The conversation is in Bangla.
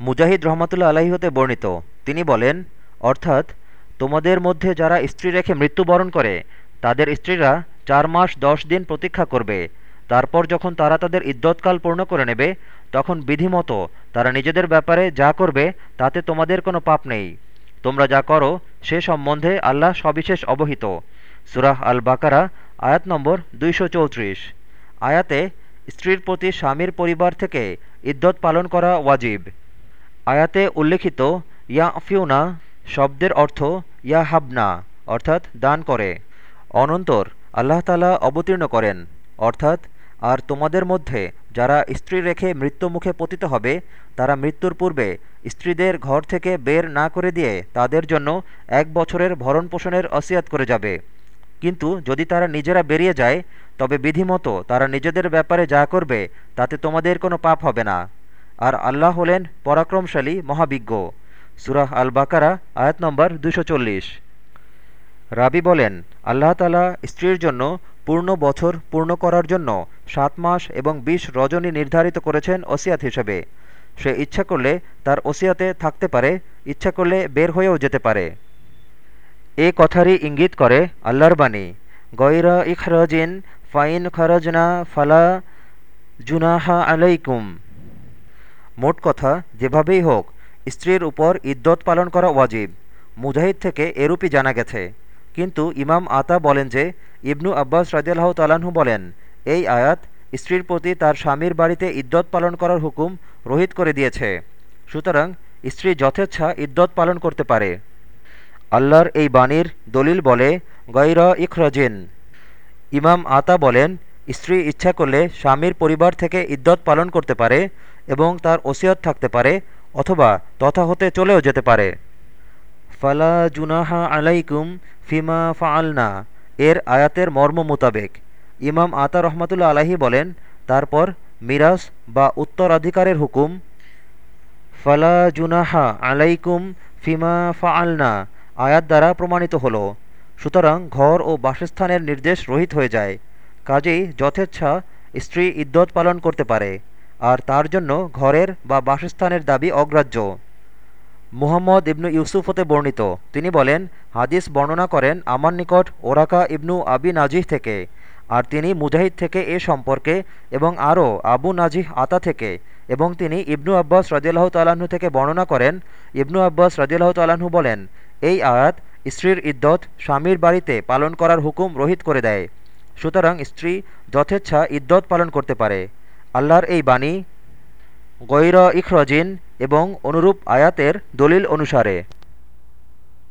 মুজাহিদ রহমতুল্লা আলাহি হতে বর্ণিত। তিনি বলেন, অর্থাৎ তোমাদের মধ্যে যারা স্ত্রী রেখে মৃত্যুবরণ করে, তাদের স্ত্রীরা চার মাস দশ দিন প্রতীক্ষা করবে। তারপর যখন তারা তাদের ইদ্যৎকাল পূর্ণ করে নেবে, তখন বিধিমতো তারা নিজেদের ব্যাপারে যা করবে, তাতে তোমাদের কোনো পাপ নেই। তোমরা যা করো, সে সম্বন্ধে আল্লাহ সবিশেষ অবহিত। সুরাহ আল বাকারা আয়াত নম্বর দুইশো চৌত্রিশ। আয়াতে স্ত্রীর প্রতি স্বামীর পরিবার থেকে ইদ্যত পালন করা ওয়াজিব। আয়াতে উল্লেখিত ইয়া ফিউনা শব্দের অর্থ ইয়া হাবনা, অর্থাৎ দান করে। অনন্তর আল্লাহ তালা অবতীর্ণ করেন, অর্থাৎ, আর তোমাদের মধ্যে যারা স্ত্রী রেখে মৃত্যুমুখে পতিত হবে, তারা মৃত্যুর পূর্বে স্ত্রীদের ঘর থেকে বের না করে দিয়ে তাদের জন্য এক বছরের ভরণ পোষণের অসিয়াত করে যাবে। কিন্তু যদি তারা নিজেরা বেরিয়ে যায়, তবে বিধিমতো তারা নিজেদের ব্যাপারে যা করবে, তাতে তোমাদের কোনো পাপ হবে না। আর আল্লাহ হলেন পরাক্রমশালী মহাবিজ্ঞ। সুরাহ আল বাকারা আয়াত নম্বর দুশো রাবি বলেন, আল্লাহ তালা স্ত্রীর জন্য পূর্ণ বছর পূর্ণ করার জন্য সাত মাস এবং বিশ রজনী নির্ধারিত করেছেন ওসিয়াত হিসেবে। সে ইচ্ছা করলে তার ওসিয়াতে থাকতে পারে, ইচ্ছা করলে বের হয়েও যেতে পারে। এ কথারই ইঙ্গিত করে আল্লাহর বাণী গৈরা ইখরাজিন ফাইন খরজনা ফালা জুনাহা আলাইকুম। মোট কথা, যেভাবেই হোক, স্ত্রীর উপর ইদ্যত পালন করা ওয়াজিব। মুজাহিদ থেকে এরূপই জানা গেছে। কিন্তু ইমাম আতা বলেন যে, ইবনু আব্বাস রাজিয়াল্লাহ তালাহু বলেন, এই আয়াত স্ত্রীর প্রতি তার স্বামীর বাড়িতে ইদ্যত পালন করার হুকুম রোহিত করে দিয়েছে। সুতরাং স্ত্রী যথেচ্ছা ইদ্যত পালন করতে পারে। আল্লাহর এই বাণীর দলিল বলে গৈর ইখরজিন। ইমাম আতা বলেন, স্ত্রী ইচ্ছা করলে স্বামীর পরিবার থেকে ইদ্যত পালন করতে পারে এবং তার ওসিয়ত থাকতে পারে অথবা তথা হতে চলেও যেতে পারে। ফালা জুনাহা আলাইকুম ফিমা ফাআলনা। এর আয়াতের মর্ম মোতাবেক ইমাম আতা রহমতুল্লা আলাহি বলেন, তারপর মিরাস বা উত্তরাধিকারের হুকুম, ফালা জুনাহা আলাইকুম ফিমা ফাআলনা, আয়াত দ্বারা প্রমাণিত হল। সুতরাং ঘর ও বাসস্থানের নির্দেশ রহিত হয়ে যায়। কাজেই যথেচ্ছা স্ত্রী ইদ্যত পালন করতে পারে। আর তার জন্য ঘরের বা বাসস্থানের দাবি অগ্রাহ্য। মুহাম্মদ ইবনু ইউসুফ হতে বর্ণিত। তিনি বলেন, হাদিস বর্ণনা করেন আমার নিকট ওরাকা ইবনু আবি নাজিহ থেকে, আর তিনি মুজাহিদ থেকে এ সম্পর্কে এবং আরও আবু নাজিহ আতা থেকে, এবং তিনি ইবনু আব্বাস রদিয়াল্লাহ তাল্লাহ্ন থেকে বর্ণনা করেন। ইবনু আব্বাস রদিয়াল্লাহ তাল্লাহ্ন বলেন, এই আয়াত স্ত্রীর ইদ্যত স্বামীর বাড়িতে পালন করার হুকুম রহিত করে দেয়। সুতরাং স্ত্রী যথেচ্ছা ইদ্যত পালন করতে পারে। আল্লাহর এই বাণী গৈর ইখরজিন এবং অনুরূপ আয়াতের দলিল অনুসারে।